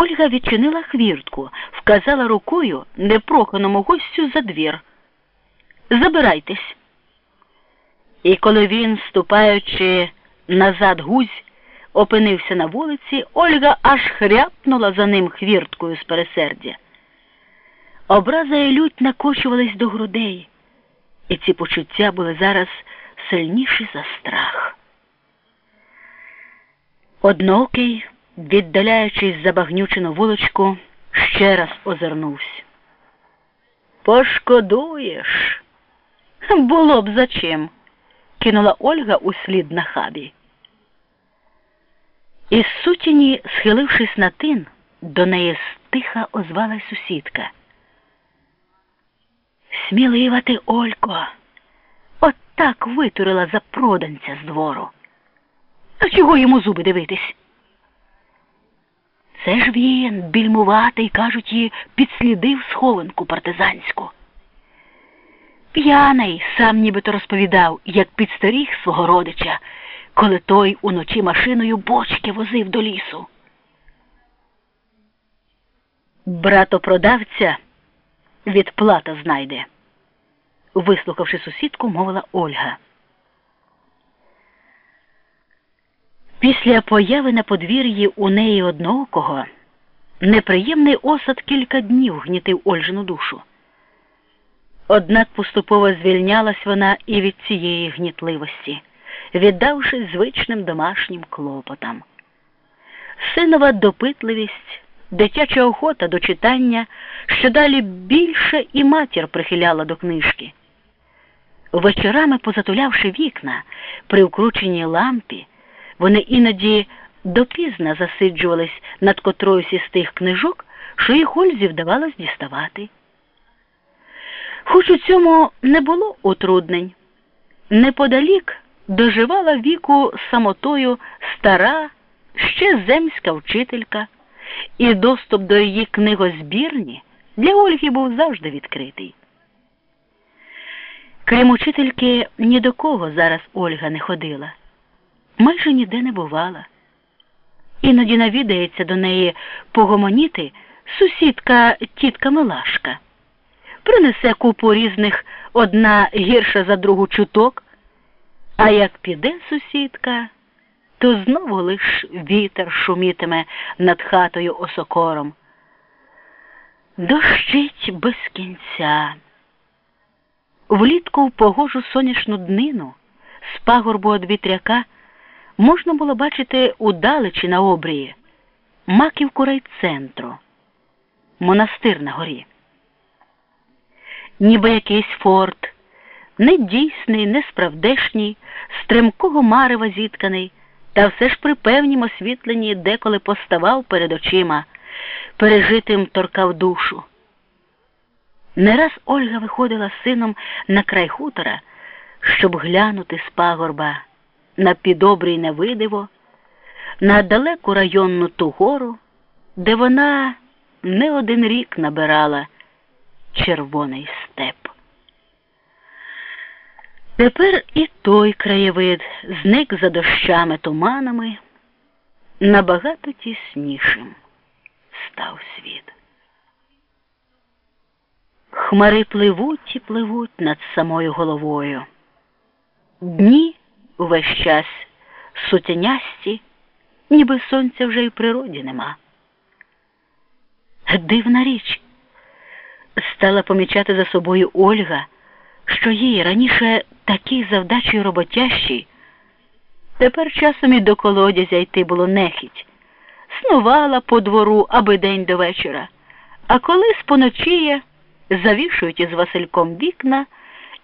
Ольга відчинила хвіртку, вказала рукою непроханому гостю за двір. Забирайтесь. І коли він, ступаючи назад гузь, опинився на вулиці, Ольга аж хряпнула за ним хвірткою з пересердя. Образа і лють накочувались до грудей, і ці почуття були зараз сильніші за страх. Одноокий, віддаляючись за багнючену вуличку, ще раз озирнувся. Пошкодуєш? Було б за чим, кинула Ольга услід на хабі. Із сутіні, схилившись на тин, до неї стиха озвалась сусідка. Смілива ти, Олько, от так витурила за проданця з двору. А чого йому зуби дивитись? Це ж він, більмуватий, кажуть, її підслідив схованку партизанську. П'яний сам нібито розповідав, як підстеріг свого родича, коли той уночі машиною бочки возив до лісу. Братопродавця відплата знайде, вислухавши сусідку, мовила Ольга. Після появи на подвір'ї у неї одноокого неприємний осад кілька днів гнітив Ольжину душу. Однак поступово звільнялась вона і від цієї гнітливості, віддавшись звичним домашнім клопотам. Синова допитливість, дитяча охота до читання, що далі більше і матір прихиляла до книжки. Вечорами, позатулявши вікна при вкрученій лампі, вони іноді допізна засиджувались над котроюсь із тих книжок, що їх Ользі вдавалось діставати. Хоч у цьому не було утруднень. Неподалік доживала віку самотою стара, ще земська вчителька, і доступ до її книгозбірні для Ольги був завжди відкритий. Крім учительки, ні до кого зараз Ольга не ходила, майже ніде не бувала. Іноді навідається до неї погомоніти сусідка тітка Милашка принесе купу різних одна гірша за другу чуток, а як піде сусідка, то знову лиш вітер шумітиме над хатою осокором. Дощить без кінця. Влітку в погожу сонячну днину з пагорбу од вітряка можна було бачити удалечі на обрії маківку райцентру, монастир на горі ніби якийсь форт, недійсний, несправдешній, стримкого марева зітканий, та все ж при певнім освітленні деколи поставав перед очима, пережитим торкав душу. Не раз Ольга виходила з сином на край хутора, щоб глянути з пагорба на підобрій невидиво, на далеку районну ту гору, де вона не один рік набирала червоний степ. Тепер і той краєвид зник за дощами туманами, набагато тіснішим став світ. Хмари пливуть і пливуть над самою головою. Дні увесь час сутянясті, ніби сонця вже й в природі нема. Дивна річ стала помічати за собою Ольга, що їй раніше такий завдачий роботящий, тепер часом і до колодязя йти було нехіть, снувала по двору аби день до вечора, а коли споночіє, завішують із Васильком вікна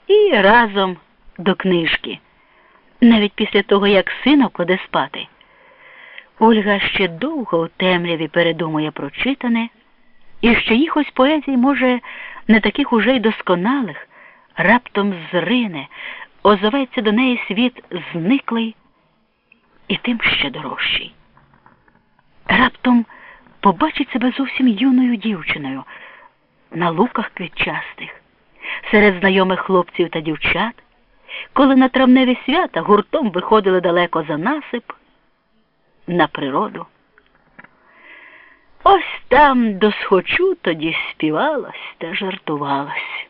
і разом до книжки. Навіть після того, як сина кладе спати. Ольга ще довго у темряві передумує прочитане. І ще їхось поезій, може, не таких уже й досконалих, раптом зрине, озоветься до неї світ зниклий і тим ще дорожчий. Раптом побачить себе зовсім юною дівчиною на луках квітчастих, серед знайомих хлопців та дівчат, коли на травневі свята гуртом виходили далеко за насип на природу. Ось там досхочу тоді співалось та жартувалось.